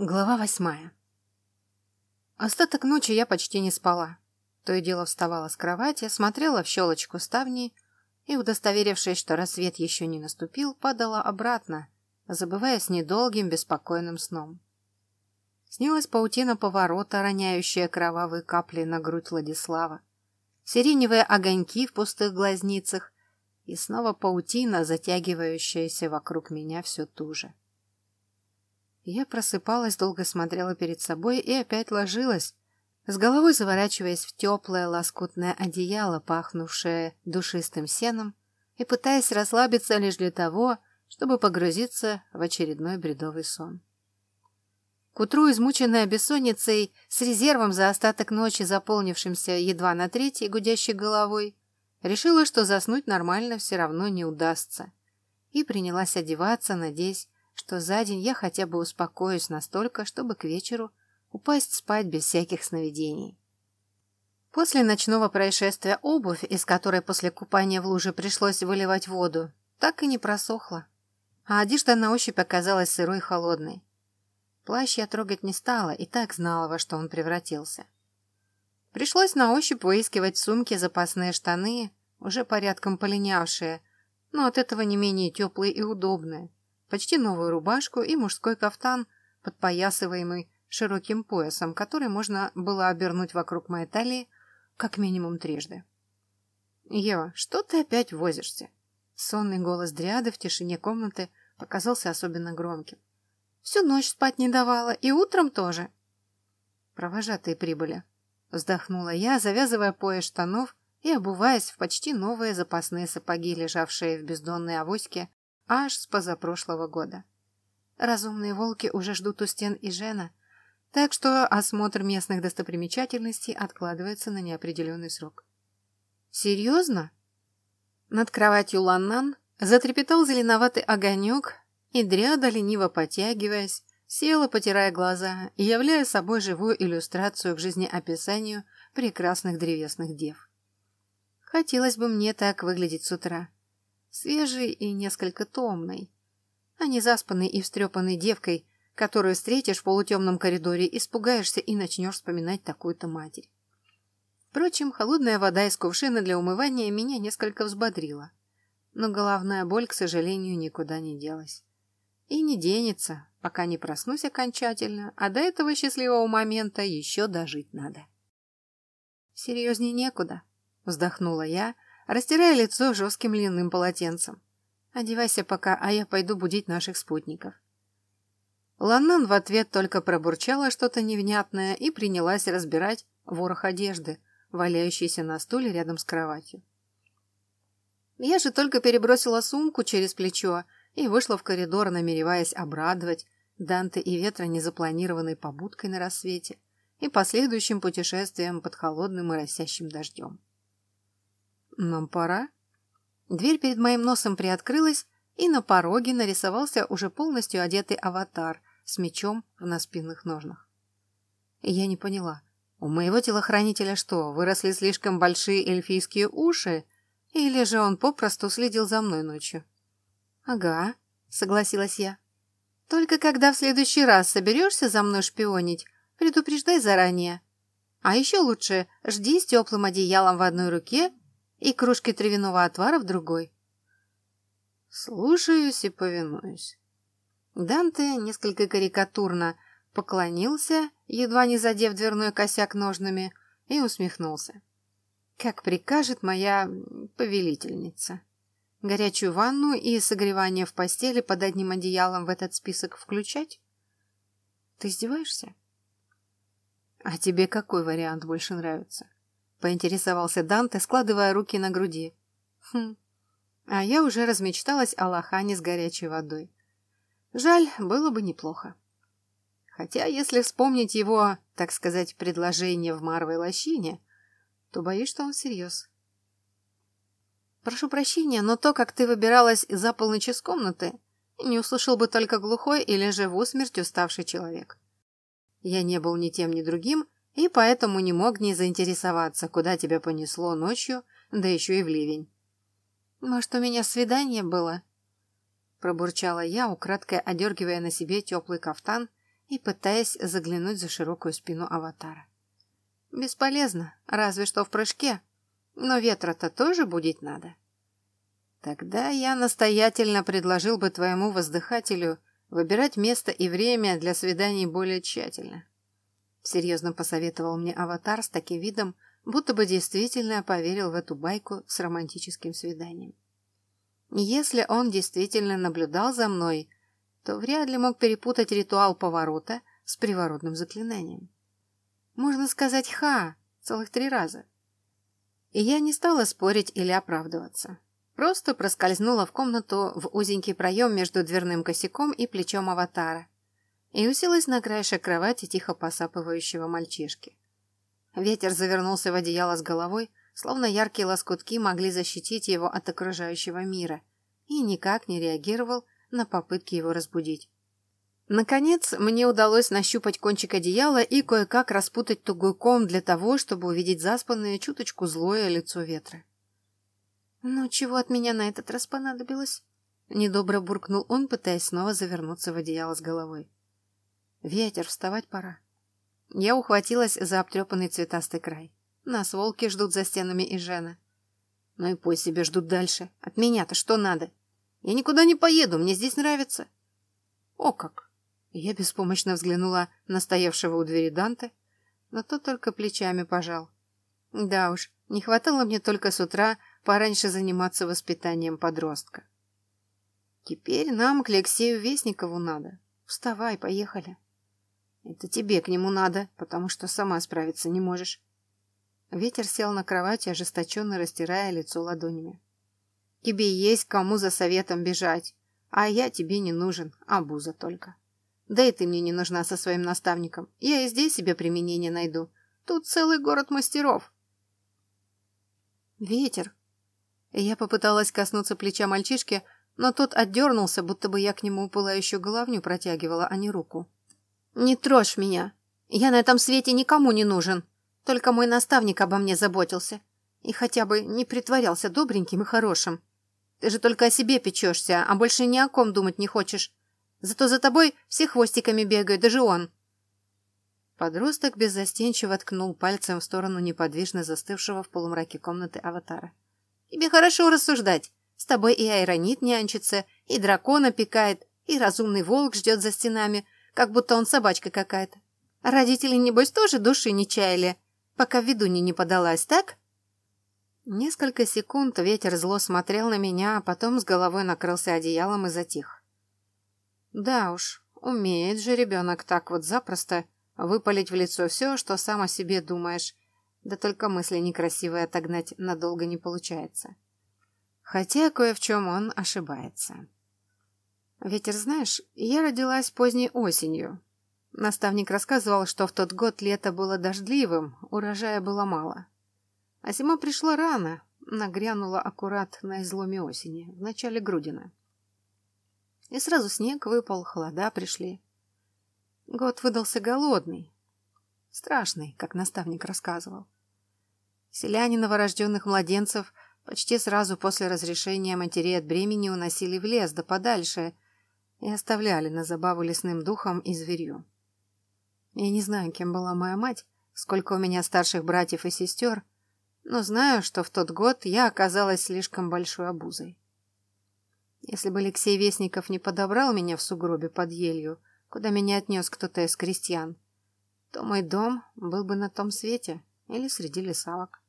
Глава восьмая. Остаток ночи я почти не спала. То и дело вставала с кровати, смотрела в щелочку ставни и, удостоверившись, что рассвет еще не наступил, падала обратно, забываясь недолгим беспокойным сном. Снилась паутина поворота, роняющая кровавые капли на грудь Владислава, сиреневые огоньки в пустых глазницах и снова паутина, затягивающаяся вокруг меня все туже. Я просыпалась, долго смотрела перед собой и опять ложилась, с головой заворачиваясь в теплое лоскутное одеяло, пахнувшее душистым сеном, и пытаясь расслабиться лишь для того, чтобы погрузиться в очередной бредовый сон. К утру, измученная бессонницей, с резервом за остаток ночи, заполнившимся едва на третьей гудящей головой, решила, что заснуть нормально все равно не удастся, и принялась одеваться, надеясь, что за день я хотя бы успокоюсь настолько, чтобы к вечеру упасть спать без всяких сновидений. После ночного происшествия обувь, из которой после купания в луже пришлось выливать воду, так и не просохла, а одежда на ощупь оказалась сырой и холодной. Плащ я трогать не стала и так знала, во что он превратился. Пришлось на ощупь выискивать в сумке запасные штаны, уже порядком полинявшие, но от этого не менее теплые и удобные, почти новую рубашку и мужской кафтан, подпоясываемый широким поясом, который можно было обернуть вокруг моей талии как минимум трижды. «Ева, что ты опять возишься?» Сонный голос Дриады в тишине комнаты показался особенно громким. «Всю ночь спать не давала, и утром тоже». «Провожатые прибыли», — вздохнула я, завязывая пояс штанов и обуваясь в почти новые запасные сапоги, лежавшие в бездонной авоське аж с позапрошлого года. Разумные волки уже ждут у стен и Жена, так что осмотр местных достопримечательностей откладывается на неопределенный срок. «Серьезно?» Над кроватью Ланнан затрепетал зеленоватый огонек, и дряда, лениво потягиваясь, села, потирая глаза, являя собой живую иллюстрацию к жизнеописанию прекрасных древесных дев. Хотелось бы мне так выглядеть с утра свежей и несколько томной, а не заспанной и встрепанной девкой, которую встретишь в полутемном коридоре, испугаешься и начнешь вспоминать такую-то матерь. Впрочем, холодная вода из кувшина для умывания меня несколько взбодрила, но головная боль, к сожалению, никуда не делась. И не денется, пока не проснусь окончательно, а до этого счастливого момента еще дожить надо. Серьезней некуда, вздохнула я, — растирая лицо жестким льняным полотенцем. «Одевайся пока, а я пойду будить наших спутников». Ланнан в ответ только пробурчала что-то невнятное и принялась разбирать ворох одежды, валяющийся на стуле рядом с кроватью. Я же только перебросила сумку через плечо и вышла в коридор, намереваясь обрадовать Данте и Ветра незапланированной побудкой на рассвете и последующим путешествием под холодным и росящим дождем. «Нам пора?» Дверь перед моим носом приоткрылась, и на пороге нарисовался уже полностью одетый аватар с мечом в наспинных ножнах. Я не поняла. У моего телохранителя что, выросли слишком большие эльфийские уши? Или же он попросту следил за мной ночью? «Ага», — согласилась я. «Только когда в следующий раз соберешься за мной шпионить, предупреждай заранее. А еще лучше жди с теплым одеялом в одной руке и кружкой травяного отвара в другой. Слушаюсь и повинуюсь. Данте несколько карикатурно поклонился, едва не задев дверной косяк ножными, и усмехнулся. Как прикажет моя повелительница. Горячую ванну и согревание в постели под одним одеялом в этот список включать? Ты издеваешься? А тебе какой вариант больше нравится? Поинтересовался Данте, складывая руки на груди. Хм. А я уже размечталась о лохане с горячей водой. Жаль, было бы неплохо. Хотя, если вспомнить его, так сказать, предложение в марвой лощине, то боюсь, что он всерьез. Прошу прощения, но то, как ты выбиралась за полночь из комнаты, не услышал бы только глухой или же в усмерть уставший человек. Я не был ни тем, ни другим, и поэтому не мог не заинтересоваться, куда тебя понесло ночью, да еще и в ливень. «Может, у меня свидание было?» Пробурчала я, украдкой одергивая на себе теплый кафтан, и пытаясь заглянуть за широкую спину аватара. Бесполезно, разве что в прыжке, но ветра-то тоже будить надо. Тогда я настоятельно предложил бы твоему воздыхателю выбирать место и время для свиданий более тщательно. Серьезно посоветовал мне аватар с таким видом, будто бы действительно поверил в эту байку с романтическим свиданием. Если он действительно наблюдал за мной, то вряд ли мог перепутать ритуал поворота с приворотным заклинанием. Можно сказать «ха» целых три раза. И я не стала спорить или оправдываться. Просто проскользнула в комнату в узенький проем между дверным косяком и плечом аватара и уселась на краешек кровати тихо посапывающего мальчишки. Ветер завернулся в одеяло с головой, словно яркие лоскутки могли защитить его от окружающего мира, и никак не реагировал на попытки его разбудить. Наконец, мне удалось нащупать кончик одеяла и кое-как распутать тугой ком для того, чтобы увидеть заспанное, чуточку злое лицо ветра. «Ну, чего от меня на этот раз понадобилось?» Недобро буркнул он, пытаясь снова завернуться в одеяло с головой. «Ветер, вставать пора». Я ухватилась за обтрепанный цветастый край. Нас волки ждут за стенами и Жена. Ну и пусть себе ждут дальше. От меня-то что надо? Я никуда не поеду, мне здесь нравится. О как! Я беспомощно взглянула на стоявшего у двери Данте, но тот только плечами пожал. Да уж, не хватало мне только с утра пораньше заниматься воспитанием подростка. Теперь нам к Алексею Вестникову надо. Вставай, поехали. Это тебе к нему надо, потому что сама справиться не можешь. Ветер сел на кровати, ожесточенно растирая лицо ладонями. Тебе есть кому за советом бежать, а я тебе не нужен, а буза только. Да и ты мне не нужна со своим наставником. Я и здесь себе применение найду. Тут целый город мастеров. Ветер. Я попыталась коснуться плеча мальчишки, но тот отдернулся, будто бы я к нему пылающую головню протягивала, а не руку. «Не трожь меня. Я на этом свете никому не нужен. Только мой наставник обо мне заботился. И хотя бы не притворялся добреньким и хорошим. Ты же только о себе печешься, а больше ни о ком думать не хочешь. Зато за тобой все хвостиками бегают, даже он. Подросток беззастенчиво ткнул пальцем в сторону неподвижно застывшего в полумраке комнаты аватара. «Тебе хорошо рассуждать. С тобой и айронит нянчится, и дракон опекает, и разумный волк ждет за стенами, как будто он собачка какая-то. Родители, небось, тоже души не чаяли, пока ведунья не подалась, так?» Несколько секунд ветер зло смотрел на меня, а потом с головой накрылся одеялом и затих. Да уж, умеет же ребенок так вот запросто выпалить в лицо все, что сам о себе думаешь. Да только мысли некрасивые отогнать надолго не получается. Хотя кое в чем он ошибается. Ветер, знаешь, я родилась поздней осенью. Наставник рассказывал, что в тот год лето было дождливым, урожая было мало. А зима пришла рано, нагрянула аккурат на изломе осени, в начале грудина. И сразу снег выпал, холода пришли. Год выдался голодный. Страшный, как наставник рассказывал. Селяне новорожденных младенцев почти сразу после разрешения матерей от бремени уносили в лес да подальше и оставляли на забаву лесным духом и зверью. Я не знаю, кем была моя мать, сколько у меня старших братьев и сестер, но знаю, что в тот год я оказалась слишком большой обузой. Если бы Алексей Вестников не подобрал меня в сугробе под елью, куда меня отнес кто-то из крестьян, то мой дом был бы на том свете или среди лесавок.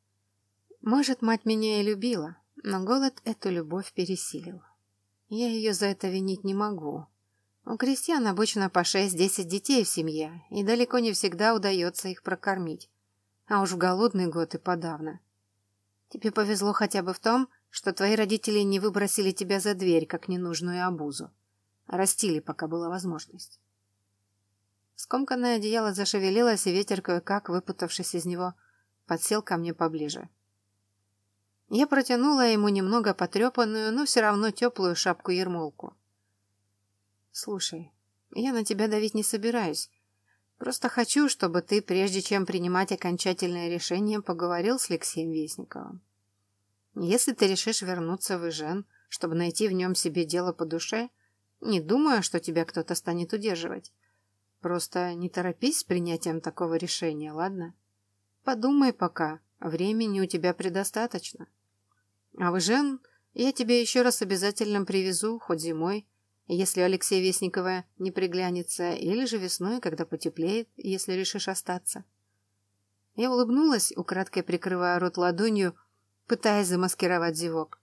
Может, мать меня и любила, но голод эту любовь пересилил. Я ее за это винить не могу. У крестьян обычно по шесть-десять детей в семье, и далеко не всегда удается их прокормить. А уж в голодный год и подавно. Тебе повезло хотя бы в том, что твои родители не выбросили тебя за дверь, как ненужную обузу, растили, пока была возможность. Скомканное одеяло зашевелилось, и ветер, кое-как, выпутавшись из него, подсел ко мне поближе. Я протянула ему немного потрепанную, но все равно теплую шапку-ермолку. «Слушай, я на тебя давить не собираюсь. Просто хочу, чтобы ты, прежде чем принимать окончательное решение, поговорил с Алексеем Вестниковым. Если ты решишь вернуться в Ижен, чтобы найти в нем себе дело по душе, не думаю, что тебя кто-то станет удерживать. Просто не торопись с принятием такого решения, ладно? Подумай пока, времени у тебя предостаточно. А в Жен я тебе еще раз обязательно привезу, хоть зимой, если Алексей Вестникова не приглянется, или же весной, когда потеплеет, если решишь остаться. Я улыбнулась, украдкой прикрывая рот ладонью, пытаясь замаскировать зевок.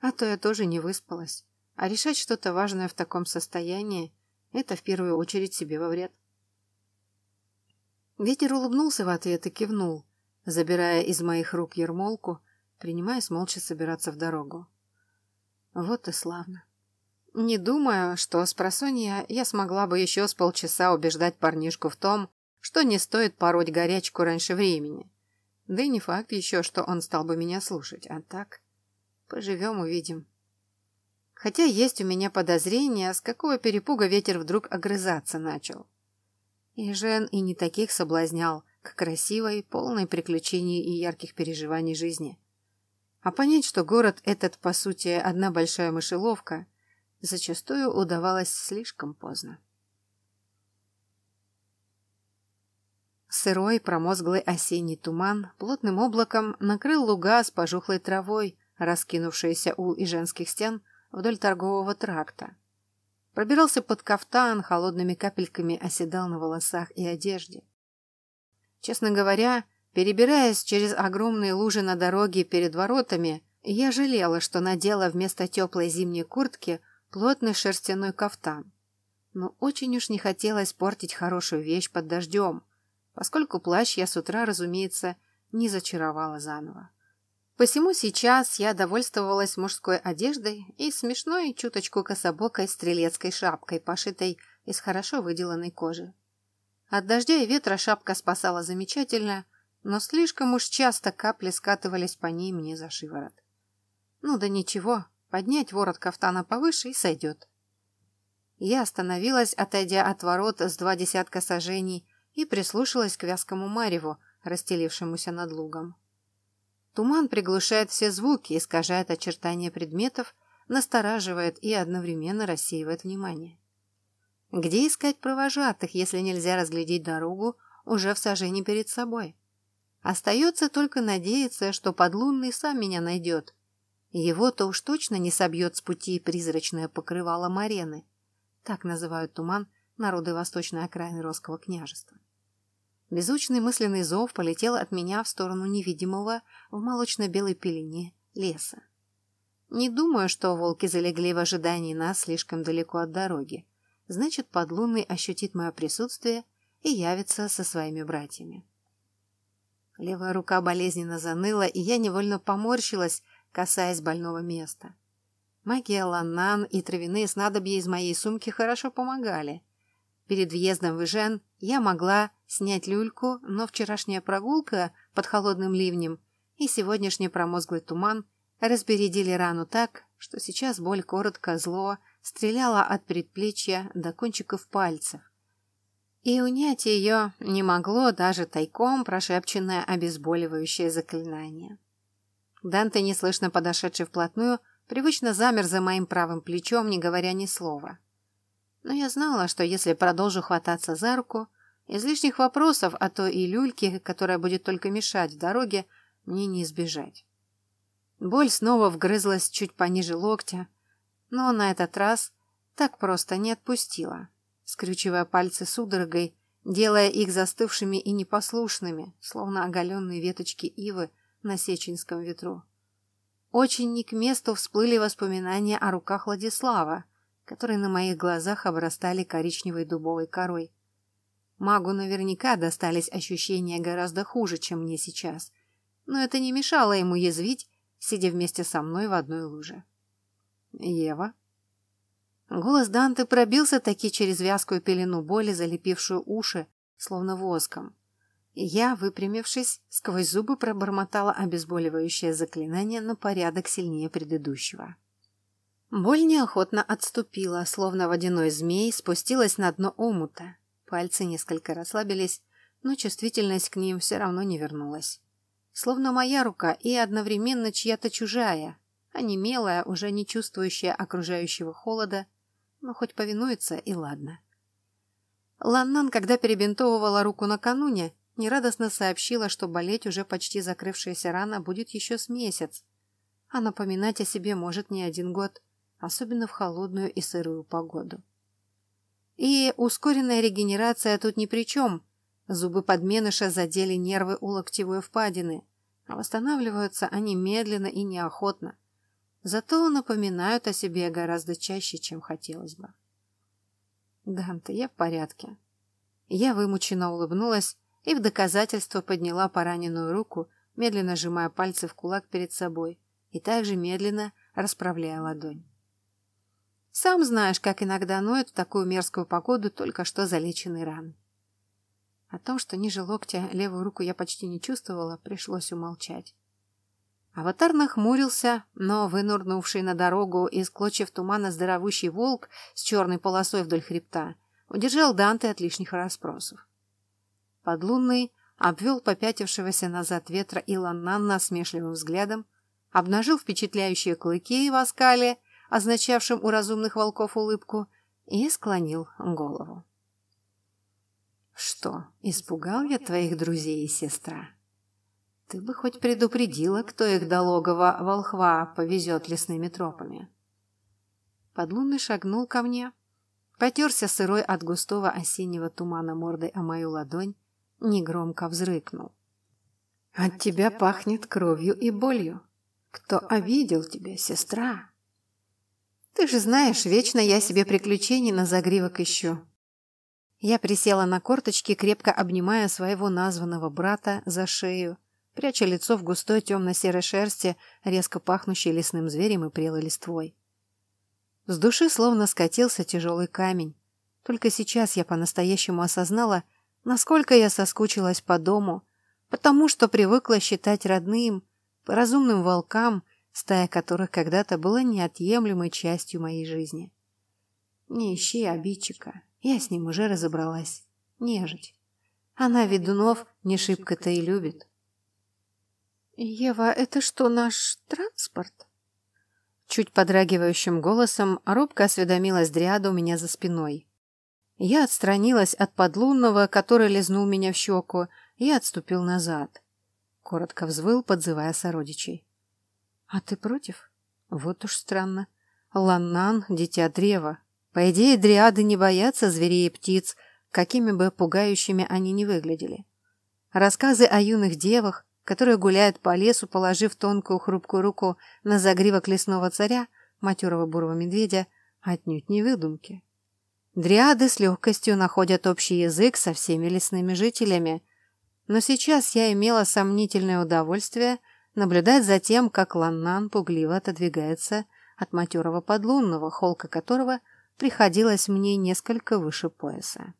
А то я тоже не выспалась. А решать что-то важное в таком состоянии – это в первую очередь себе во вред. Ветер улыбнулся в ответ и кивнул, забирая из моих рук ермолку, принимаясь молча собираться в дорогу. Вот и славно. Не думаю, что с просонья я смогла бы еще с полчаса убеждать парнишку в том, что не стоит пороть горячку раньше времени. Да и не факт еще, что он стал бы меня слушать, а так... Поживем, увидим. Хотя есть у меня подозрение, с какого перепуга ветер вдруг огрызаться начал. И Жен и не таких соблазнял, к красивой, полной приключений и ярких переживаний жизни. А понять, что город этот, по сути, одна большая мышеловка, зачастую удавалось слишком поздно. Сырой, промозглый осенний туман плотным облаком накрыл луга с пожухлой травой, раскинувшиеся у иженских стен вдоль торгового тракта. Пробирался под кафтан, холодными капельками оседал на волосах и одежде. Честно говоря, перебираясь через огромные лужи на дороге перед воротами, я жалела, что надела вместо теплой зимней куртки плотный шерстяной кафтан. Но очень уж не хотелось портить хорошую вещь под дождем, поскольку плащ я с утра, разумеется, не зачаровала заново. Посему сейчас я довольствовалась мужской одеждой и смешной чуточку кособокой стрелецкой шапкой, пошитой из хорошо выделанной кожи. От дождя и ветра шапка спасала замечательно, но слишком уж часто капли скатывались по ней мне за шиворот. Ну да ничего, поднять ворот кафтана повыше и сойдет. Я остановилась, отойдя от ворот с два десятка сажений, и прислушалась к вязкому мареву, расстелившемуся над лугом. Туман приглушает все звуки, искажает очертания предметов, настораживает и одновременно рассеивает внимание. Где искать провожатых, если нельзя разглядеть дорогу уже в сажении перед собой? Остается только надеяться, что подлунный сам меня найдет. Его-то уж точно не собьет с пути призрачное покрывало Марены. Так называют туман народы восточной окраины Росского княжества. Беззвучный мысленный зов полетел от меня в сторону невидимого в молочно-белой пелене леса. Не думаю, что волки залегли в ожидании нас слишком далеко от дороги. Значит, подлунный ощутит мое присутствие и явится со своими братьями. Левая рука болезненно заныла, и я невольно поморщилась, касаясь больного места. Магия ланнан и травяные снадобья из моей сумки хорошо помогали. Перед въездом в Ижен я могла снять люльку, но вчерашняя прогулка под холодным ливнем и сегодняшний промозглый туман разбередили рану так, что сейчас боль коротко, зло, стреляла от предплечья до кончиков пальцев. И унять ее не могло даже тайком прошепченное обезболивающее заклинание. Данте, неслышно подошедший вплотную, привычно замер за моим правым плечом, не говоря ни слова. Но я знала, что если продолжу хвататься за руку, излишних вопросов, а то и люльки, которая будет только мешать в дороге, мне не избежать. Боль снова вгрызлась чуть пониже локтя, но на этот раз так просто не отпустила, скрючивая пальцы судорогой, делая их застывшими и непослушными, словно оголенные веточки ивы на сеченском ветру. Очень не к месту всплыли воспоминания о руках Владислава, которые на моих глазах обрастали коричневой дубовой корой. Магу наверняка достались ощущения гораздо хуже, чем мне сейчас, но это не мешало ему язвить, сидя вместе со мной в одной луже. «Ева?» Голос Данте пробился таки через вязкую пелену боли, залепившую уши, словно воском. Я, выпрямившись, сквозь зубы пробормотала обезболивающее заклинание на порядок сильнее предыдущего. Боль неохотно отступила, словно водяной змей спустилась на дно омута. Пальцы несколько расслабились, но чувствительность к ним все равно не вернулась. Словно моя рука и одновременно чья-то чужая, а не мелая, уже не чувствующая окружающего холода, но хоть повинуется и ладно. Ланнан, когда перебинтовывала руку накануне, нерадостно сообщила, что болеть уже почти закрывшаяся рана будет еще с месяц, а напоминать о себе может не один год, особенно в холодную и сырую погоду. И ускоренная регенерация тут ни при чем. Зубы подменыша задели нервы у локтевой впадины, а восстанавливаются они медленно и неохотно. Зато напоминают о себе гораздо чаще, чем хотелось бы. Данте, я в порядке. Я вымученно улыбнулась и в доказательство подняла пораненную руку, медленно сжимая пальцы в кулак перед собой и также медленно расправляя ладонь. Сам знаешь, как иногда ноют в такую мерзкую погоду только что залеченные раны. О том, что ниже локтя левую руку я почти не чувствовала, пришлось умолчать. Аватар нахмурился, но вынурнувший на дорогу из клочьев тумана здоровущий волк с черной полосой вдоль хребта удержал Данте от лишних расспросов. Подлунный обвел попятившегося назад ветра Иланнан насмешливым взглядом, обнажил впечатляющие клыки в оскале, означавшем у разумных волков улыбку, и склонил голову. «Что, испугал я твоих друзей и сестра? Ты бы хоть предупредила, кто их до логова волхва повезет лесными тропами». Подлунный шагнул ко мне, потерся сырой от густого осеннего тумана мордой о мою ладонь, негромко взрыкнул. «От тебя пахнет кровью и болью. Кто обидел тебя, сестра?» «Ты же знаешь, вечно я себе приключений на загривок ищу». Я присела на корточки, крепко обнимая своего названного брата за шею, пряча лицо в густой темно-серой шерсти, резко пахнущей лесным зверем и прелой листвой. С души словно скатился тяжелый камень. Только сейчас я по-настоящему осознала, насколько я соскучилась по дому, потому что привыкла считать родным, по разумным волкам, стая которых когда-то была неотъемлемой частью моей жизни. Не ищи обидчика, я с ним уже разобралась. Нежить. Она ведунов не шибко-то и любит. «Ева, это что, наш транспорт?» Чуть подрагивающим голосом робко осведомилась Дриада у меня за спиной. Я отстранилась от подлунного, который лизнул меня в щеку, и отступил назад. Коротко взвыл, подзывая сородичей. «А ты против?» «Вот уж странно. Ланнан — дитя древа. По идее, дриады не боятся зверей и птиц, какими бы пугающими они ни выглядели. Рассказы о юных девах, которые гуляют по лесу, положив тонкую хрупкую руку на загривок лесного царя, матерого бурого медведя, отнюдь не выдумки. Дриады с легкостью находят общий язык со всеми лесными жителями. Но сейчас я имела сомнительное удовольствие наблюдать за тем, как Ланнан пугливо отодвигается от матерого подлунного, холка которого приходилось мне несколько выше пояса.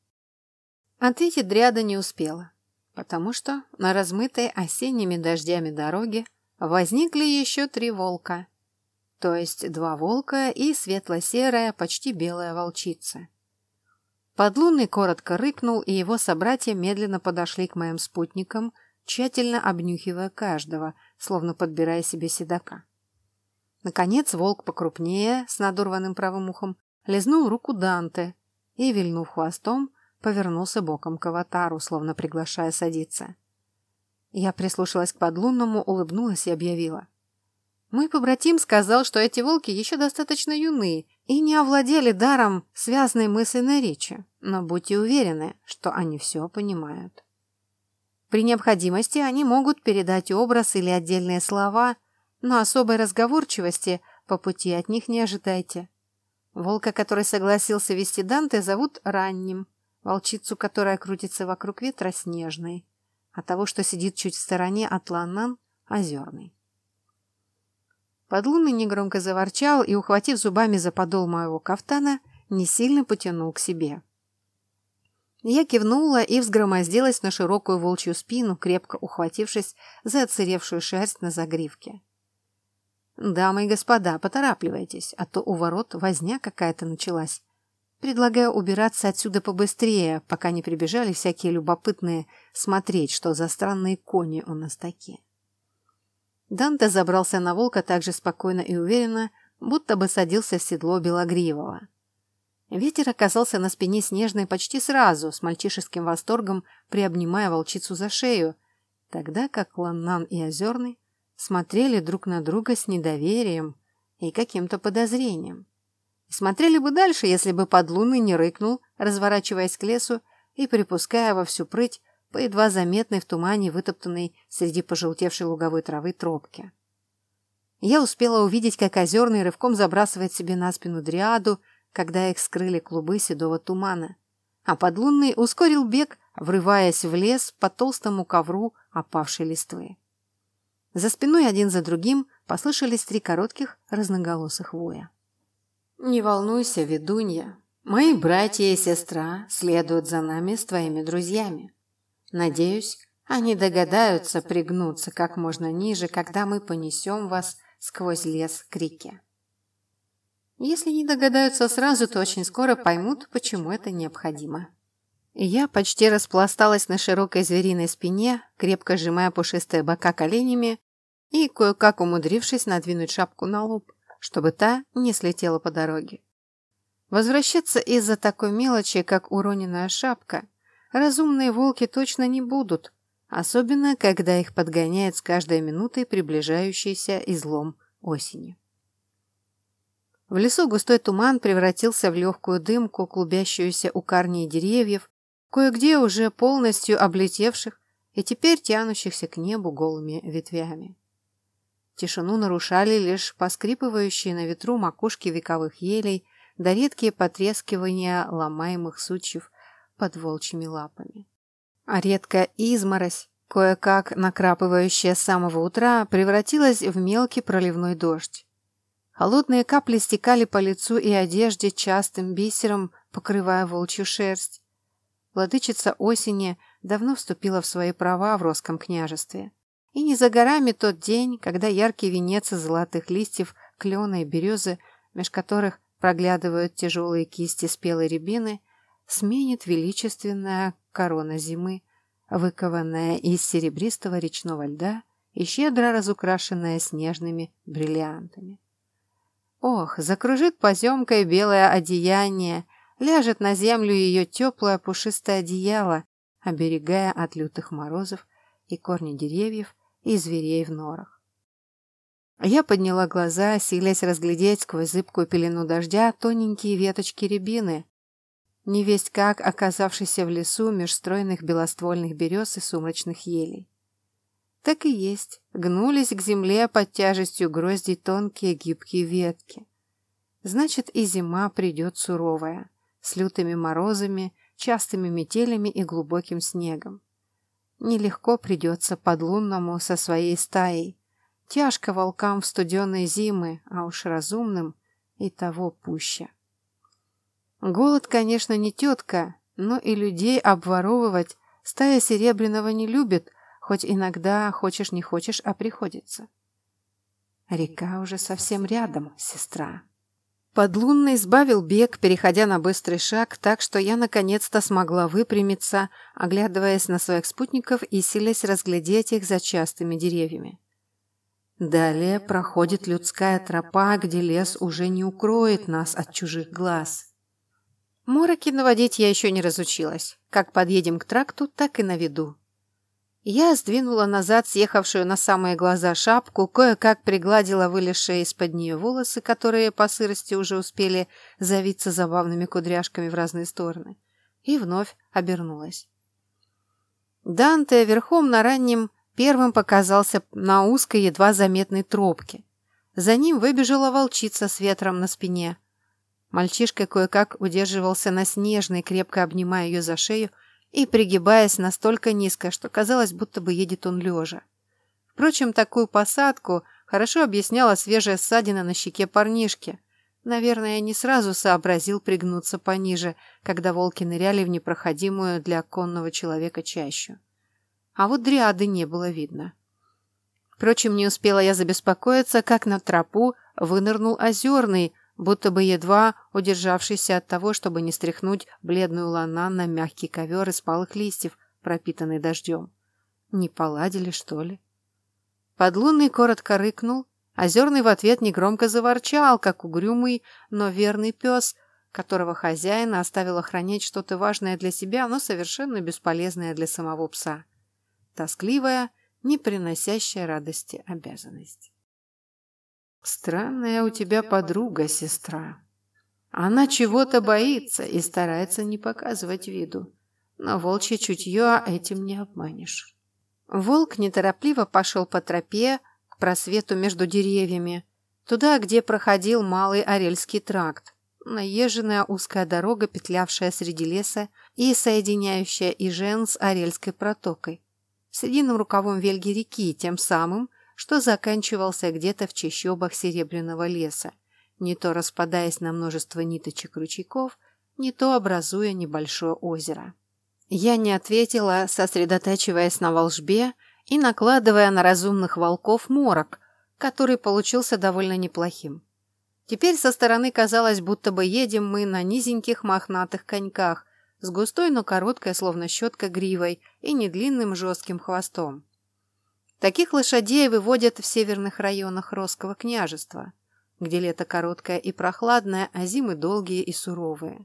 Ответить Дриада не успела, потому что на размытой осенними дождями дороге возникли еще три волка, то есть два волка и светло-серая, почти белая волчица. Подлунный коротко рыкнул, и его собратья медленно подошли к моим спутникам, тщательно обнюхивая каждого, словно подбирая себе седока. Наконец волк покрупнее, с надорванным правым ухом, лизнул руку Данте и, вильнув хвостом, повернулся боком к аватару, словно приглашая садиться. Я прислушалась к подлунному, улыбнулась и объявила. Мой побратим сказал, что эти волки еще достаточно юны и не овладели даром связанной мысленной речи, но будьте уверены, что они все понимают. При необходимости они могут передать образ или отдельные слова, но особой разговорчивости по пути от них не ожидайте. Волка, который согласился вести Данте, зовут Ранним, волчицу, которая крутится вокруг ветра, Снежной, а того, что сидит чуть в стороне от Ланнан, Озерный. Подлунный негромко заворчал и, ухватив зубами за подол моего кафтана, не сильно потянул к себе. Я кивнула и взгромоздилась на широкую волчью спину, крепко ухватившись за отсыревшую шерсть на загривке. «Дамы и господа, поторапливайтесь, а то у ворот возня какая-то началась. Предлагаю убираться отсюда побыстрее, пока не прибежали всякие любопытные смотреть, что за странные кони у нас такие». Данте забрался на волка так же спокойно и уверенно, будто бы садился в седло Белогривого. Ветер оказался на спине Снежной почти сразу, с мальчишеским восторгом приобнимая волчицу за шею, тогда как Ланнан и Озерный смотрели друг на друга с недоверием и каким-то подозрением. И смотрели бы дальше, если бы подлунный не рыкнул, разворачиваясь к лесу и припуская во всю прыть по едва заметной в тумане вытоптанной среди пожелтевшей луговой травы тропке. Я успела увидеть, как Озерный рывком забрасывает себе на спину дриаду, когда их скрыли клубы седого тумана. А подлунный ускорил бег, врываясь в лес по толстому ковру опавшей листвы. За спиной один за другим послышались три коротких разноголосых воя. «Не волнуйся, ведунья. Мои братья и сестра следуют за нами с твоими друзьями. Надеюсь, они догадаются пригнуться как можно ниже, когда мы понесем вас сквозь лес к реке. Если не догадаются сразу, то очень скоро поймут, почему это необходимо. Я почти распласталась на широкой звериной спине, крепко сжимая пушистые бока коленями и кое-как умудрившись надвинуть шапку на лоб, чтобы та не слетела по дороге. Возвращаться из-за такой мелочи, как уроненная шапка, разумные волки точно не будут, особенно когда их подгоняет с каждой минутой приближающийся излом осени. В лесу густой туман превратился в легкую дымку, клубящуюся у корней деревьев, кое-где уже полностью облетевших и теперь тянущихся к небу голыми ветвями. Тишину нарушали лишь поскрипывающие на ветру макушки вековых елей да редкие потрескивания ломаемых сучьев под волчьими лапами. А редкая изморозь, кое-как накрапывающая с самого утра, превратилась в мелкий проливной дождь. Холодные капли стекали по лицу и одежде частым бисером, покрывая волчью шерсть. Владычица осени давно вступила в свои права в Росском княжестве. И не за горами тот день, когда яркий венец из золотых листьев клена и березы, меж которых проглядывают тяжелые кисти спелой рябины, сменит величественная корона зимы, выкованная из серебристого речного льда и щедро разукрашенная снежными бриллиантами. Ох, закружит поземкой белое одеяние, ляжет на землю ее теплое пушистое одеяло, оберегая от лютых морозов и корни деревьев, и зверей в норах. Я подняла глаза, силясь разглядеть сквозь зыбкую пелену дождя тоненькие веточки рябины, невесть как оказавшийся в лесу меж стройных белоствольных берез и сумрачных елей. Так и есть, гнулись к земле под тяжестью гроздей тонкие гибкие ветки. Значит, и зима придет суровая, с лютыми морозами, частыми метелями и глубоким снегом. Нелегко придется подлунному со своей стаей. Тяжко волкам в студеные зимы, а уж разумным и того пуще. Голод, конечно, не тетка, но и людей обворовывать стая Серебряного не любит, хоть иногда хочешь не хочешь, а приходится. Река уже совсем рядом, сестра. Подлунный сбавил бег, переходя на быстрый шаг, так что я наконец-то смогла выпрямиться, оглядываясь на своих спутников и силясь разглядеть их за частыми деревьями. Далее проходит людская тропа, где лес уже не укроет нас от чужих глаз. Мороки наводить я еще не разучилась. Как подъедем к тракту, так и на виду. Я сдвинула назад съехавшую на самые глаза шапку, кое-как пригладила вылезшие из-под нее волосы, которые по сырости уже успели завиться забавными кудряшками в разные стороны, и вновь обернулась. Данте верхом на раннем первым показался на узкой, едва заметной тропке. За ним выбежала волчица с ветром на спине – Мальчишка кое-как удерживался на снежной, крепко обнимая ее за шею и пригибаясь настолько низко, что казалось, будто бы едет он лежа. Впрочем, такую посадку хорошо объясняла свежая ссадина на щеке парнишки. Наверное, не сразу сообразил пригнуться пониже, когда волки ныряли в непроходимую для конного человека чащу. А вот дриады не было видно. Впрочем, не успела я забеспокоиться, как на тропу вынырнул озерный, будто бы едва удержавшийся от того, чтобы не стряхнуть бледную лана на мягкий ковер из палых листьев, пропитанный дождем. Не поладили, что ли? Подлунный коротко рыкнул, озерный в ответ негромко заворчал, как угрюмый, но верный пес, которого хозяин оставил охранять что-то важное для себя, но совершенно бесполезное для самого пса. Тоскливая, не приносящая радости обязанность. «Странная у тебя подруга, сестра. Она чего-то боится и старается не показывать виду, но волчье чутье этим не обманешь». Волк неторопливо пошел по тропе к просвету между деревьями, туда, где проходил Малый Орельский тракт, наезженная узкая дорога, петлявшая среди леса и соединяющая Ижен с Орельской протокой, срединным рукавом Вельги реки, тем самым, что заканчивался где-то в чащобах серебряного леса, не то распадаясь на множество ниточек ручейков, не то образуя небольшое озеро. Я не ответила, сосредотачиваясь на волжбе и накладывая на разумных волков морок, который получился довольно неплохим. Теперь со стороны казалось, будто бы едем мы на низеньких мохнатых коньках с густой, но короткой, словно щетка, гривой и недлинным жестким хвостом. Таких лошадей выводят в северных районах Росского княжества, где лето короткое и прохладное, а зимы долгие и суровые.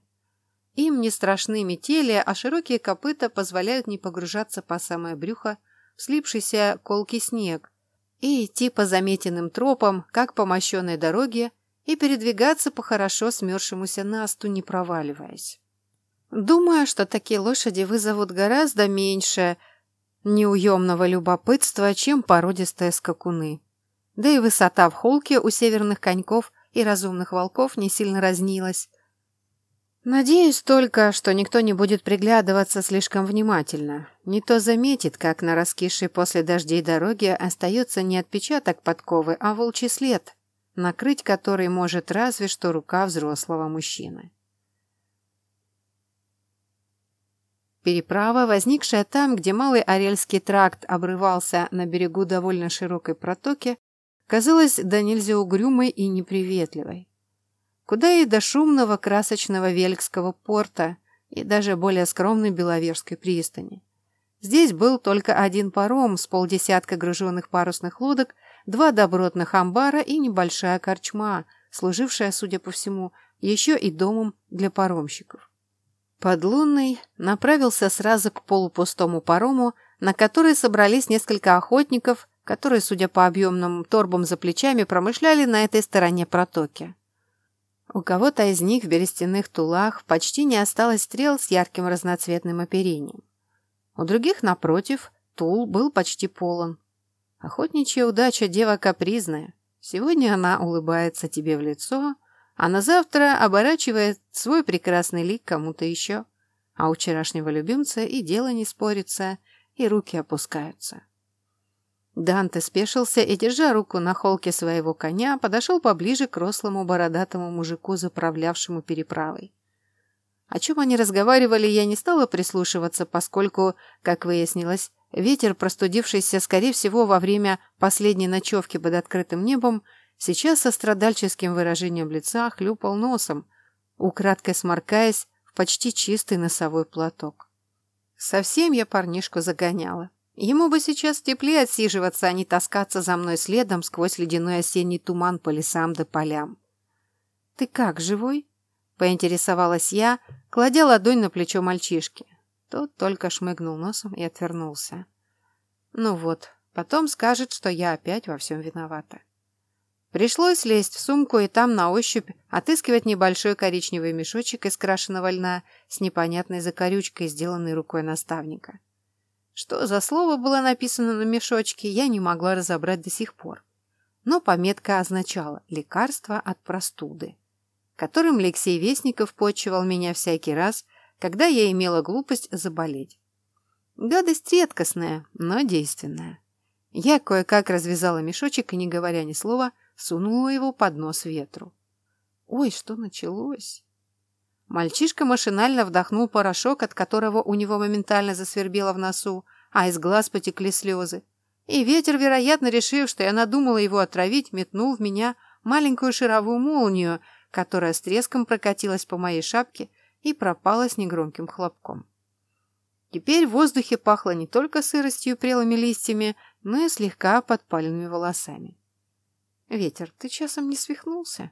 Им не страшны метели, а широкие копыта позволяют не погружаться по самое брюхо в слипшийся колкий снег и идти по заметенным тропам, как по мощенной дороге, и передвигаться по хорошо смерзшемуся насту, не проваливаясь. Думаю, что такие лошади вызовут гораздо меньше неуемного любопытства, чем породистые скакуны. Да и высота в холке у северных коньков и разумных волков не сильно разнилась. Надеюсь только, что никто не будет приглядываться слишком внимательно. Не то заметит, как на раскисшей после дождей дороге остается не отпечаток подковы, а волчий след — накрыть который может разве что рука взрослого мужчины. Переправа, возникшая там, где Малый Орельский тракт обрывался на берегу довольно широкой протоки, казалась до нельзя угрюмой и неприветливой. Куда и до шумного красочного Вельгского порта и даже более скромной Беловежской пристани. Здесь был только один паром с полдесятка груженных парусных лодок два добротных амбара и небольшая корчма, служившая, судя по всему, еще и домом для паромщиков. Подлунный направился сразу к полупустому парому, на который собрались несколько охотников, которые, судя по объемным торбам за плечами, промышляли на этой стороне протоки. У кого-то из них в берестяных тулах почти не осталось стрел с ярким разноцветным оперением. У других, напротив, тул был почти полон. Охотничья удача – дева капризная. Сегодня она улыбается тебе в лицо, а на завтра оборачивает свой прекрасный лик кому-то еще. А у вчерашнего любимца и дело не спорится, и руки опускаются. Данте спешился и, держа руку на холке своего коня, подошел поближе к рослому бородатому мужику, заправлявшему переправой. О чем они разговаривали, я не стала прислушиваться, поскольку, как выяснилось, Ветер, простудившийся, скорее всего, во время последней ночевки под открытым небом, сейчас со страдальческим выражением лица хлюпал носом, украдкой сморкаясь в почти чистый носовой платок. Совсем я парнишку загоняла. Ему бы сейчас теплее отсиживаться, а не таскаться за мной следом сквозь ледяной осенний туман по лесам да полям. «Ты как, живой?» — поинтересовалась я, кладя ладонь на плечо мальчишки. Тот только шмыгнул носом и отвернулся. Ну вот, потом скажет, что я опять во всем виновата. Пришлось лезть в сумку и там на ощупь отыскивать небольшой коричневый мешочек из крашеного льна с непонятной закорючкой, сделанной рукой наставника. Что за слово было написано на мешочке, я не могла разобрать до сих пор. Но пометка означала «лекарство от простуды», которым Алексей Вестников почивал меня всякий раз, когда я имела глупость заболеть. Гадость редкостная, но действенная. Я кое-как развязала мешочек и, не говоря ни слова, сунула его под нос ветру. Ой, что началось? Мальчишка машинально вдохнул порошок, от которого у него моментально засвербело в носу, а из глаз потекли слезы. И ветер, вероятно, решив, что я надумала его отравить, метнул в меня маленькую шаровую молнию, которая с треском прокатилась по моей шапке и пропала с негромким хлопком. Теперь в воздухе пахло не только сыростью прелыми листьями, но и слегка подпаленными волосами. «Ветер, ты часом не свихнулся?»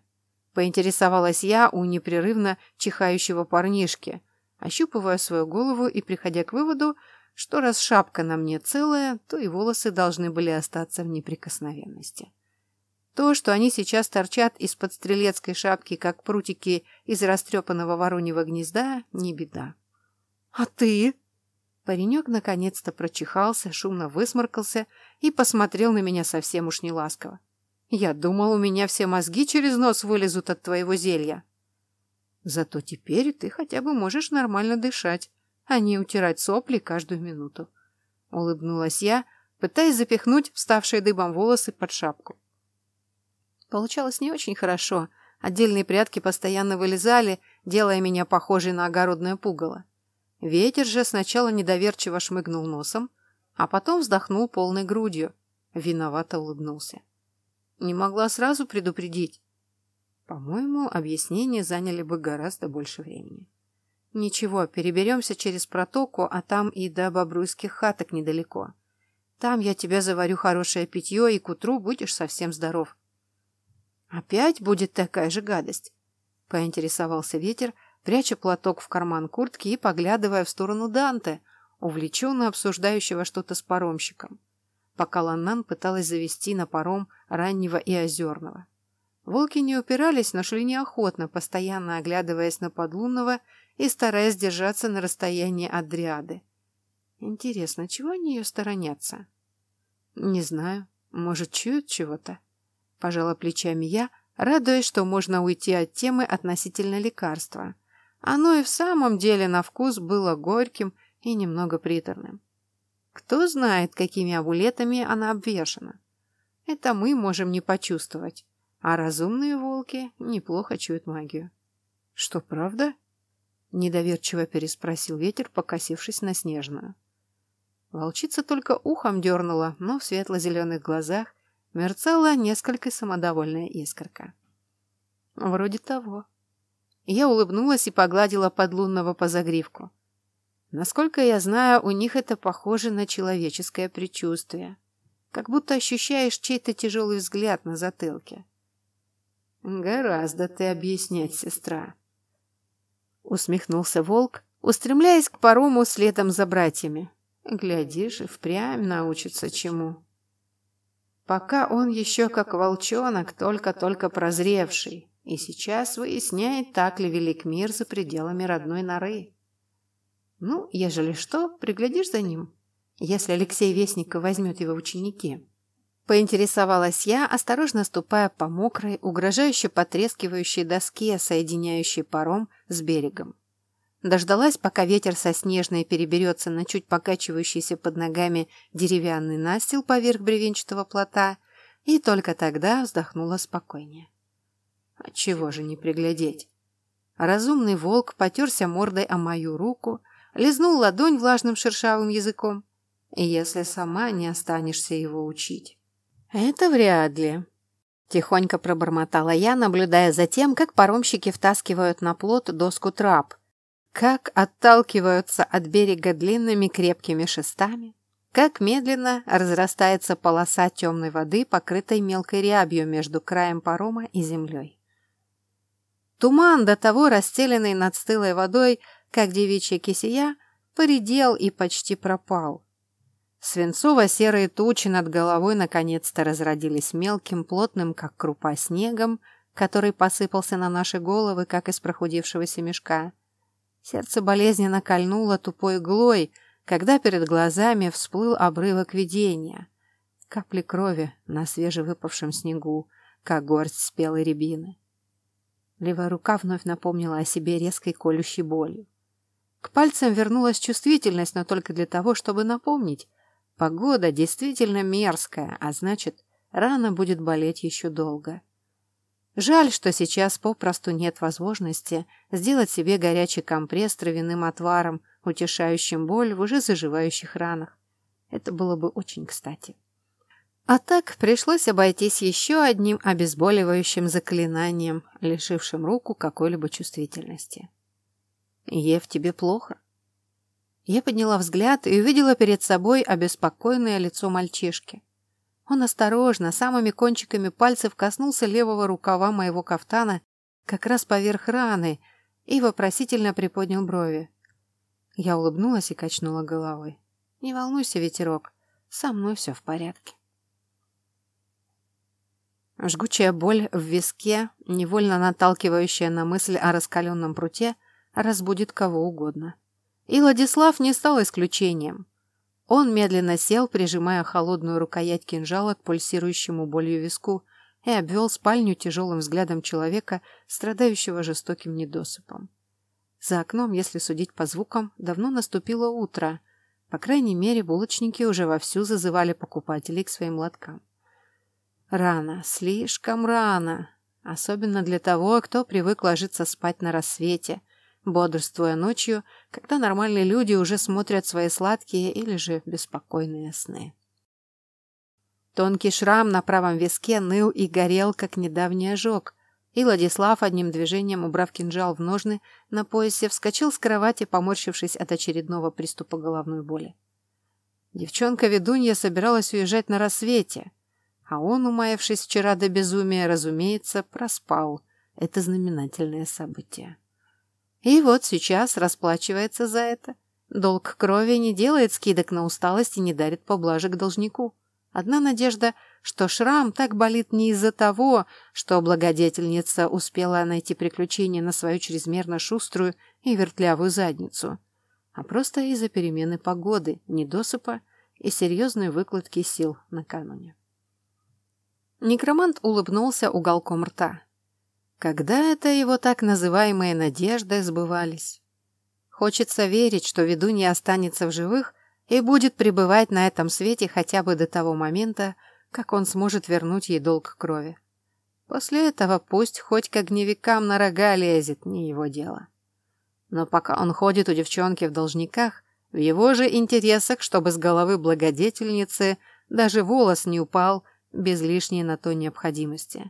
Поинтересовалась я у непрерывно чихающего парнишки, ощупывая свою голову и приходя к выводу, что раз шапка на мне целая, то и волосы должны были остаться в неприкосновенности. То, что они сейчас торчат из-под стрелецкой шапки, как прутики из растрепанного вороньего гнезда, не беда. «А ты?» Паренек наконец-то прочихался, шумно высморкался и посмотрел на меня совсем уж неласково. «Я думал, у меня все мозги через нос вылезут от твоего зелья». «Зато теперь ты хотя бы можешь нормально дышать, а не утирать сопли каждую минуту», — улыбнулась я, пытаясь запихнуть вставшие дыбом волосы под шапку. Получалось не очень хорошо. Отдельные прятки постоянно вылезали, делая меня похожей на огородное пугало. Ветер же сначала недоверчиво шмыгнул носом, а потом вздохнул полной грудью. Виновато улыбнулся. Не могла сразу предупредить. По-моему, объяснения заняли бы гораздо больше времени. Ничего, переберемся через протоку, а там и до бобруйских хаток недалеко. Там я тебя заварю хорошее питье, и к утру будешь совсем здоров. «Опять будет такая же гадость?» — поинтересовался ветер, пряча платок в карман куртки и поглядывая в сторону Данте, увлеченно обсуждающего что-то с паромщиком, пока Ланнан пыталась завести на паром раннего и озерного. Волки не упирались, но шли неохотно, постоянно оглядываясь на подлунного и стараясь держаться на расстоянии от дриады. Интересно, чего они ее сторонятся? Не знаю, может, чуют чего-то? Пожала плечами я, радуясь, что можно уйти от темы относительно лекарства. Оно и в самом деле на вкус было горьким и немного приторным. Кто знает, какими амулетами она обвешана. Это мы можем не почувствовать, а разумные волки неплохо чуют магию. — Что, правда? — недоверчиво переспросил ветер, покосившись на снежную. Волчица только ухом дернула, но в светло-зеленых глазах мерцала несколько самодовольная искорка. Вроде того. Я улыбнулась и погладила подлунного по загривку. Насколько я знаю, у них это похоже на человеческое предчувствие. Как будто ощущаешь чей-то тяжелый взгляд на затылке. «Гораздо ты объяснять, сестра», — усмехнулся волк, устремляясь к парому следом за братьями. «Глядишь, и впрямь научится чему». Пока он еще как волчонок, только-только прозревший, и сейчас выясняет, так ли велик мир за пределами родной норы. Ну, ежели что, приглядишь за ним, если Алексей Вестников возьмет его ученики. Поинтересовалась я, осторожно ступая по мокрой, угрожающе потрескивающей доске, соединяющей паром с берегом. Дождалась, пока ветер со снежной переберется на чуть покачивающийся под ногами деревянный настил поверх бревенчатого плота, и только тогда вздохнула спокойнее. Отчего же не приглядеть? Разумный волк потерся мордой о мою руку, лизнул ладонь влажным шершавым языком. Если сама не останешься его учить. Это вряд ли. Тихонько пробормотала я, наблюдая за тем, как паромщики втаскивают на плот доску трап, как отталкиваются от берега длинными крепкими шестами, как медленно разрастается полоса темной воды, покрытой мелкой рябью между краем парома и землей. Туман, до того расстеленный над стылой водой, как девичья кисия, поредел и почти пропал. Свинцово-серые тучи над головой наконец-то разродились мелким, плотным, как крупа, снегом, который посыпался на наши головы, как из прохудившегося мешка. Сердце болезненно кольнуло тупой иглой, когда перед глазами всплыл обрывок видения. Капли крови на свежевыпавшем снегу, как горсть спелой рябины. Левая рука вновь напомнила о себе резкой колющей болью. К пальцам вернулась чувствительность, но только для того, чтобы напомнить. Погода действительно мерзкая, а значит, рана будет болеть еще долго. Жаль, что сейчас попросту нет возможности сделать себе горячий компресс травяным отваром, утешающим боль в уже заживающих ранах. Это было бы очень кстати. А так пришлось обойтись еще одним обезболивающим заклинанием, лишившим руку какой-либо чувствительности. «Ев, тебе плохо?» Я подняла взгляд и увидела перед собой обеспокоенное лицо мальчишки. Он осторожно, самыми кончиками пальцев коснулся левого рукава моего кафтана как раз поверх раны, и вопросительно приподнял брови. Я улыбнулась и качнула головой. «Не волнуйся, ветерок, со мной все в порядке». Жгучая боль в виске, невольно наталкивающая на мысль о раскаленном пруте, разбудит кого угодно. И Владислав не стал исключением. Он медленно сел, прижимая холодную рукоять кинжала к пульсирующему болью виску, и обвел спальню тяжелым взглядом человека, страдающего жестоким недосыпом. За окном, если судить по звукам, давно наступило утро. По крайней мере, булочники уже вовсю зазывали покупателей к своим лоткам. Рано, слишком рано. Особенно для того, кто привык ложиться спать на рассвете, бодрствуя ночью, когда нормальные люди уже смотрят свои сладкие или же беспокойные сны. Тонкий шрам на правом виске ныл и горел, как недавний ожог, и Владислав, одним движением убрав кинжал в ножны, на поясе вскочил с кровати, поморщившись от очередного приступа головной боли. Девчонка-ведунья собиралась уезжать на рассвете, а он, умаявшись вчера до безумия, разумеется, проспал это знаменательное событие. И вот сейчас расплачивается за это. Долг крови не делает скидок на усталость и не дарит поблажек должнику. Одна надежда, что шрам так болит не из-за того, что благодетельница успела найти приключение на свою чрезмерно шуструю и вертлявую задницу, а просто из-за перемены погоды, недосыпа и серьезной выкладки сил накануне. Некромант улыбнулся уголком рта. Когда это его так называемые надежды сбывались? Хочется верить, что ведунья останется в живых и будет пребывать на этом свете хотя бы до того момента, как он сможет вернуть ей долг крови. После этого пусть хоть к огневикам на рога лезет, не его дело. Но пока он ходит у девчонки в должниках, в его же интересах, чтобы с головы благодетельницы даже волос не упал без лишней на то необходимости.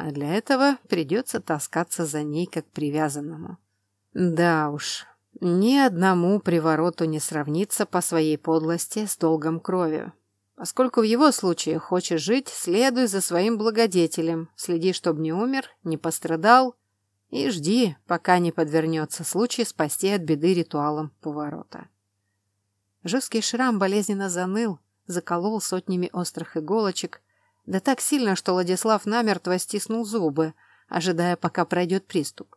А для этого придется таскаться за ней как привязанному. Да уж, ни одному привороту не сравнится по своей подлости с долгом крови. Поскольку в его случае хочешь жить, следуй за своим благодетелем, следи, чтобы не умер, не пострадал, и жди, пока не подвернется случай спасти от беды ритуалом поворота. Жесткий шрам болезненно заныл, заколол сотнями острых иголочек, да так сильно, что Владислав намертво стиснул зубы, ожидая, пока пройдет приступ.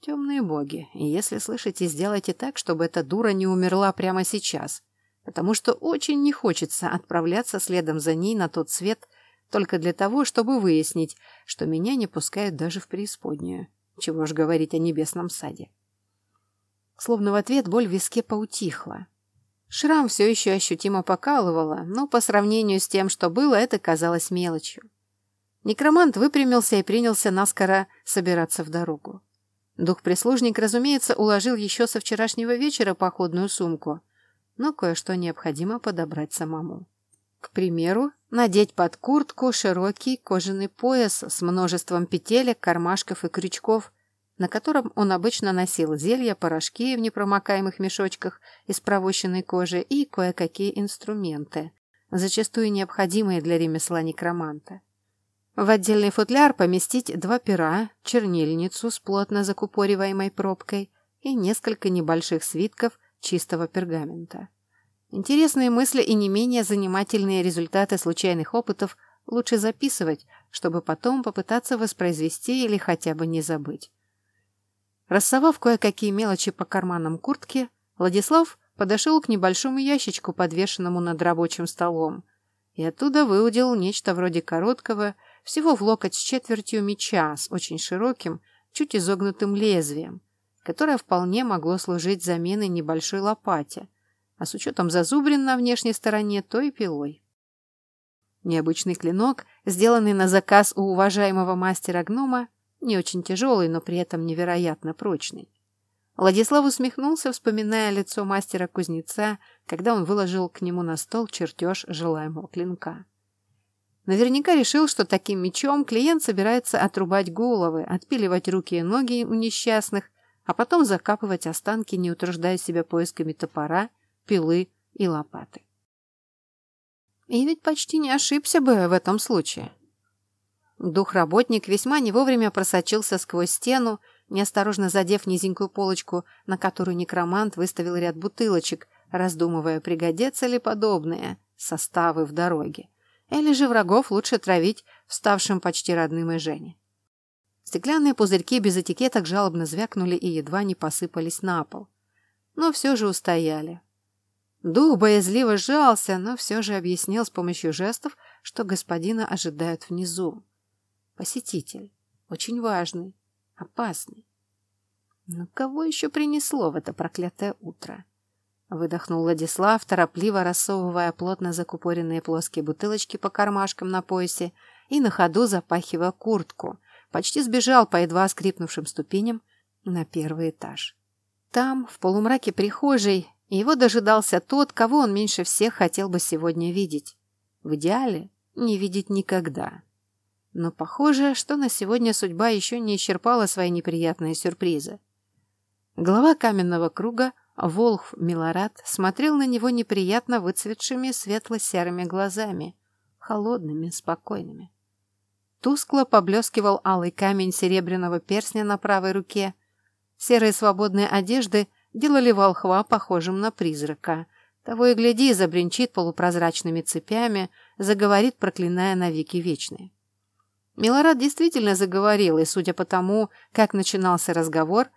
Темные боги, если слышите, сделайте так, чтобы эта дура не умерла прямо сейчас, потому что очень не хочется отправляться следом за ней на тот свет только для того, чтобы выяснить, что меня не пускают даже в преисподнюю. Чего ж говорить о небесном саде. Словно в ответ боль в виске поутихла. Шрам все еще ощутимо покалывало, но по сравнению с тем, что было, это казалось мелочью. Некромант выпрямился и принялся наскоро собираться в дорогу. Дух-прислужник, разумеется, уложил еще со вчерашнего вечера походную сумку, но кое-что необходимо подобрать самому. К примеру, надеть под куртку широкий кожаный пояс с множеством петелек, кармашков и крючков, на котором он обычно носил зелья, порошки в непромокаемых мешочках из провощенной кожи и кое-какие инструменты, зачастую необходимые для ремесла некроманта. В отдельный футляр поместить два пера, чернильницу с плотно закупориваемой пробкой и несколько небольших свитков чистого пергамента. Интересные мысли и не менее занимательные результаты случайных опытов лучше записывать, чтобы потом попытаться воспроизвести или хотя бы не забыть. Рассовав кое-какие мелочи по карманам куртки, Владислав подошел к небольшому ящичку, подвешенному над рабочим столом, и оттуда выудил нечто вроде короткого, всего в локоть с четвертью меча с очень широким, чуть изогнутым лезвием, которое вполне могло служить заменой небольшой лопате, а с учетом зазубрин на внешней стороне, то и пилой. Необычный клинок, сделанный на заказ у уважаемого мастера-гнома, не очень тяжелый, но при этом невероятно прочный. Владислав усмехнулся, вспоминая лицо мастера-кузнеца, когда он выложил к нему на стол чертеж желаемого клинка. Наверняка решил, что таким мечом клиент собирается отрубать головы, отпиливать руки и ноги у несчастных, а потом закапывать останки, не утруждая себя поисками топора, пилы и лопаты. И ведь почти не ошибся бы в этом случае. Дух-работник весьма не вовремя просочился сквозь стену, неосторожно задев низенькую полочку, на которую некромант выставил ряд бутылочек, раздумывая, пригодятся ли подобные составы в дороге. Или же врагов лучше травить вставшим почти родным и Жене. Стеклянные пузырьки без этикеток жалобно звякнули и едва не посыпались на пол. Но все же устояли. Дух боязливо сжался, но все же объяснил с помощью жестов, что господина ожидают внизу. Посетитель. Очень важный. Опасный. Но кого еще принесло в это проклятое утро? Выдохнул Владислав, торопливо рассовывая плотно закупоренные плоские бутылочки по кармашкам на поясе и на ходу запахивая куртку. Почти сбежал по едва скрипнувшим ступеням на первый этаж. Там, в полумраке прихожей, его дожидался тот, кого он меньше всех хотел бы сегодня видеть. В идеале не видеть никогда. Но похоже, что на сегодня судьба еще не исчерпала свои неприятные сюрпризы. Глава каменного круга, Волхв Милорад, смотрел на него неприятно выцветшими светло-серыми глазами, холодными, спокойными. Тускло поблескивал алый камень серебряного перстня на правой руке. Серые свободные одежды делали волхва похожим на призрака. Того и гляди, забринчит полупрозрачными цепями, заговорит, проклиная навеки вечные. Милорад действительно заговорил, и, судя по тому, как начинался разговор,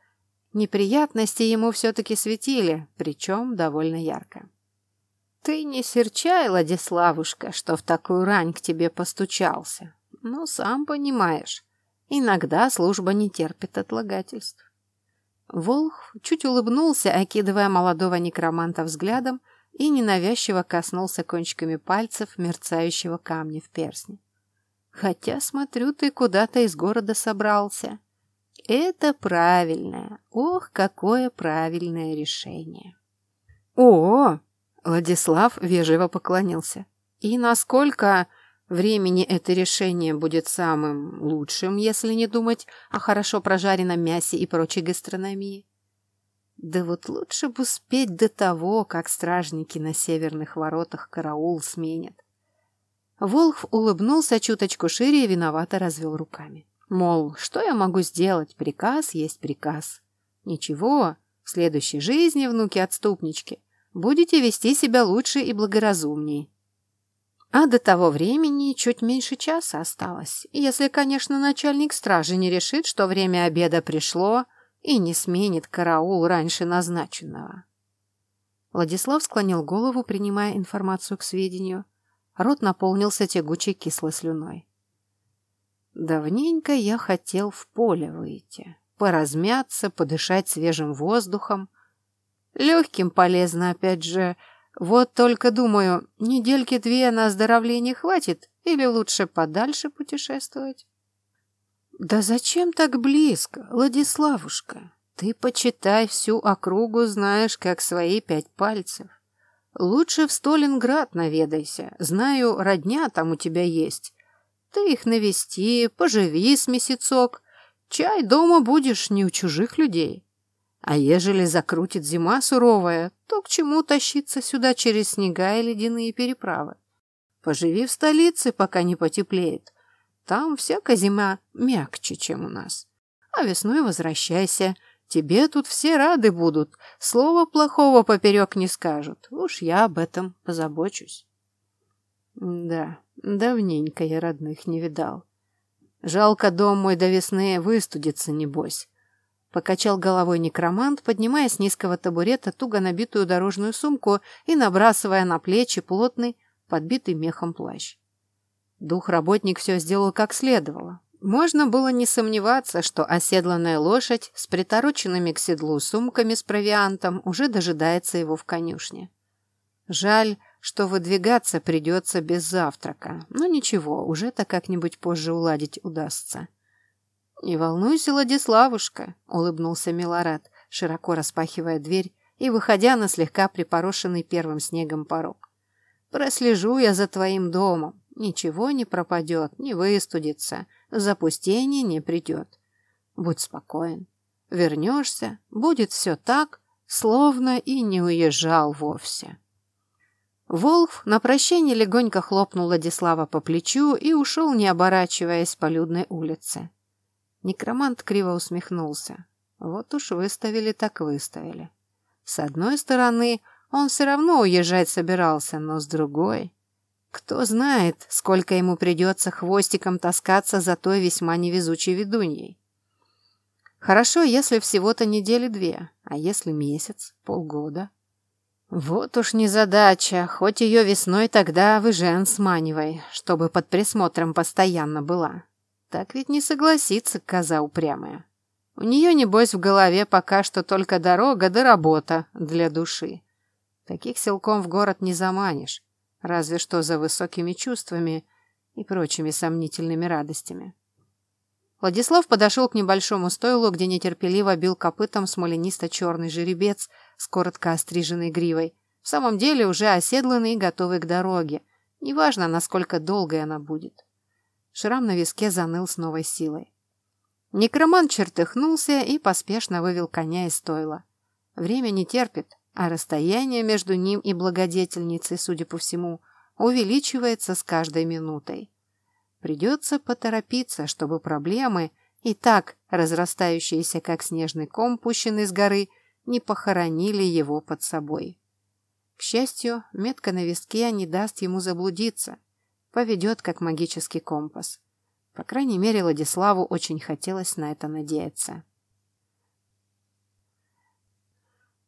неприятности ему все-таки светили, причем довольно ярко. «Ты не серчай, Ладиславушка, что в такую рань к тебе постучался. Но сам понимаешь, иногда служба не терпит отлагательств». Волх чуть улыбнулся, окидывая молодого некроманта взглядом, и ненавязчиво коснулся кончиками пальцев мерцающего камня в персне. Хотя, смотрю, ты куда-то из города собрался. Это правильное. Ох, какое правильное решение. О, Владислав вежливо поклонился. И насколько времени это решение будет самым лучшим, если не думать о хорошо прожаренном мясе и прочей гастрономии? Да вот лучше бы успеть до того, как стражники на северных воротах караул сменят. Волхв улыбнулся чуточку шире и виновато развел руками. Мол, что я могу сделать? Приказ есть приказ. Ничего, в следующей жизни, внуки-отступнички, будете вести себя лучше и благоразумнее. А до того времени чуть меньше часа осталось, если, конечно, начальник стражи не решит, что время обеда пришло и не сменит караул раньше назначенного. Владислав склонил голову, принимая информацию к сведению – Рот наполнился тягучей кислой слюной. Давненько я хотел в поле выйти, поразмяться, подышать свежим воздухом. Легким полезно, опять же. Вот только думаю, недельки-две на оздоровление хватит или лучше подальше путешествовать? Да зачем так близко, Владиславушка? Ты почитай всю округу, знаешь, как свои пять пальцев. Лучше в Сталинград наведайся. Знаю, родня там у тебя есть. Ты их навести, поживи с месяцок. Чай дома будешь не у чужих людей. А ежели закрутит зима суровая, то к чему тащиться сюда через снега и ледяные переправы? Поживи в столице, пока не потеплеет. Там всякая зима мягче, чем у нас. А весной возвращайся. Тебе тут все рады будут, слова плохого поперек не скажут. Уж я об этом позабочусь. Да, давненько я родных не видал. Жалко дом мой до весны выстудится, небось. Покачал головой некромант, поднимая с низкого табурета туго набитую дорожную сумку и набрасывая на плечи плотный, подбитый мехом плащ. Дух-работник все сделал как следовало. Можно было не сомневаться, что оседланная лошадь с притороченными к седлу сумками с провиантом уже дожидается его в конюшне. Жаль, что выдвигаться придется без завтрака, но ничего, уже-то как-нибудь позже уладить удастся. «Не волнуйся, Владиславушка», — улыбнулся Милорад, широко распахивая дверь и выходя на слегка припорошенный первым снегом порог. «Прослежу я за твоим домом. Ничего не пропадет, не выстудится, запустение не придет. Будь спокоен. Вернешься, будет все так, словно и не уезжал вовсе. Волф на прощание легонько хлопнул Владислава по плечу и ушел, не оборачиваясь по людной улице. Некромант криво усмехнулся. Вот уж выставили так выставили. С одной стороны, он все равно уезжать собирался, но с другой... Кто знает, сколько ему придется хвостиком таскаться за той весьма невезучей ведуньей. Хорошо, если всего-то недели две, а если месяц, полгода. Вот уж незадача, хоть ее весной тогда в Ижен сманивай, чтобы под присмотром постоянно была. Так ведь не согласится коза упрямая. У нее, небось, в голове пока что только дорога да работа для души. Таких силком в город не заманишь, разве что за высокими чувствами и прочими сомнительными радостями. Владислав подошел к небольшому стойлу, где нетерпеливо бил копытом смоленисто-черный жеребец с коротко остриженной гривой, в самом деле уже оседланный и готовый к дороге, неважно, насколько долгой она будет. Шрам на виске заныл с новой силой. Некроман чертыхнулся и поспешно вывел коня из стойла. Время не терпит, а расстояние между ним и благодетельницей, судя по всему, увеличивается с каждой минутой. Придется поторопиться, чтобы проблемы, и так разрастающиеся, как снежный ком, пущенный с горы, не похоронили его под собой. К счастью, метка на виске не даст ему заблудиться, поведет как магический компас. По крайней мере, Владиславу очень хотелось на это надеяться.